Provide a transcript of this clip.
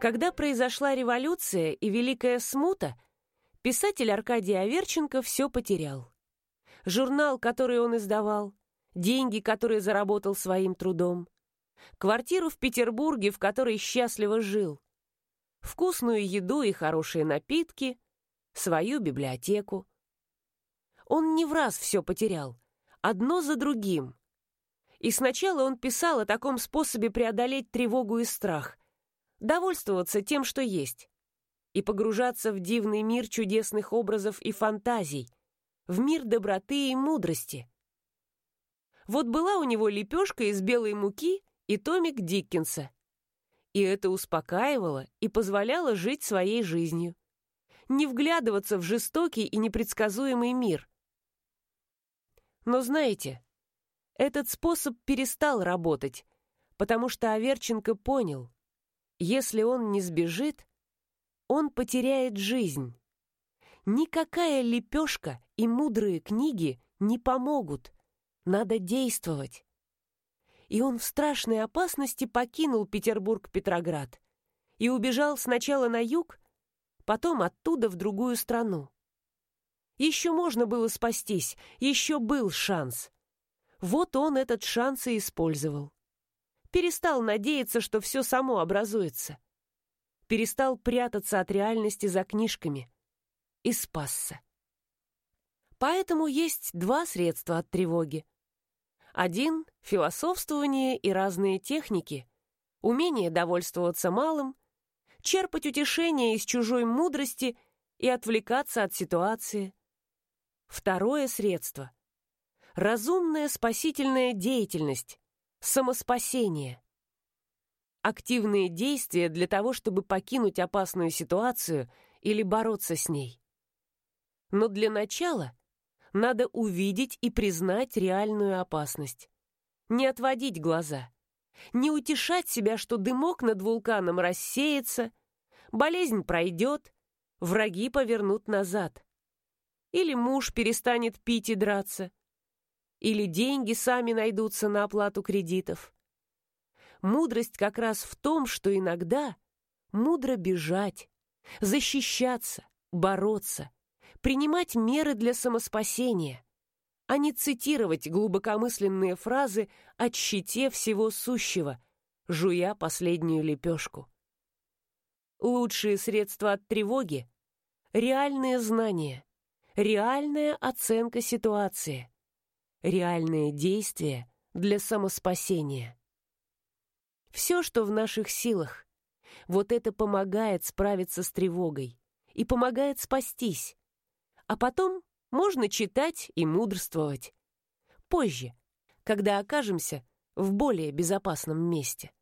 Когда произошла революция и Великая Смута, писатель Аркадий Аверченко все потерял. Журнал, который он издавал, деньги, которые заработал своим трудом, квартиру в Петербурге, в которой счастливо жил, вкусную еду и хорошие напитки, свою библиотеку. Он не в раз все потерял, одно за другим. И сначала он писал о таком способе преодолеть тревогу и страх, довольствоваться тем, что есть, и погружаться в дивный мир чудесных образов и фантазий, в мир доброты и мудрости. Вот была у него лепешка из белой муки и томик Диккенса. И это успокаивало и позволяло жить своей жизнью. Не вглядываться в жестокий и непредсказуемый мир. Но знаете, этот способ перестал работать, потому что Аверченко понял, если он не сбежит, он потеряет жизнь. Никакая лепешка и мудрые книги не помогут. Надо действовать. И он в страшной опасности покинул Петербург-Петроград и убежал сначала на юг, потом оттуда в другую страну. Еще можно было спастись, еще был шанс. Вот он этот шанс и использовал перестал надеяться, что все само образуется. Перестал прятаться от реальности за книжками. И спасся. Поэтому есть два средства от тревоги. Один — философствование и разные техники, умение довольствоваться малым, черпать утешение из чужой мудрости и отвлекаться от ситуации. Второе средство — разумная спасительная деятельность, Самоспасение. Активные действия для того, чтобы покинуть опасную ситуацию или бороться с ней. Но для начала надо увидеть и признать реальную опасность. Не отводить глаза. Не утешать себя, что дымок над вулканом рассеется, болезнь пройдет, враги повернут назад. Или муж перестанет пить и драться, или деньги сами найдутся на оплату кредитов. Мудрость как раз в том, что иногда мудро бежать, защищаться, бороться, принимать меры для самоспасения, а не цитировать глубокомысленные фразы о щите всего сущего, жуя последнюю лепешку. Лучшие средства от тревоги — реальные знания, реальная оценка ситуации — реальные действия для самоспасения. Все, что в наших силах, вот это помогает справиться с тревогой и помогает спастись. А потом можно читать и мудрствовать. Позже, когда окажемся в более безопасном месте.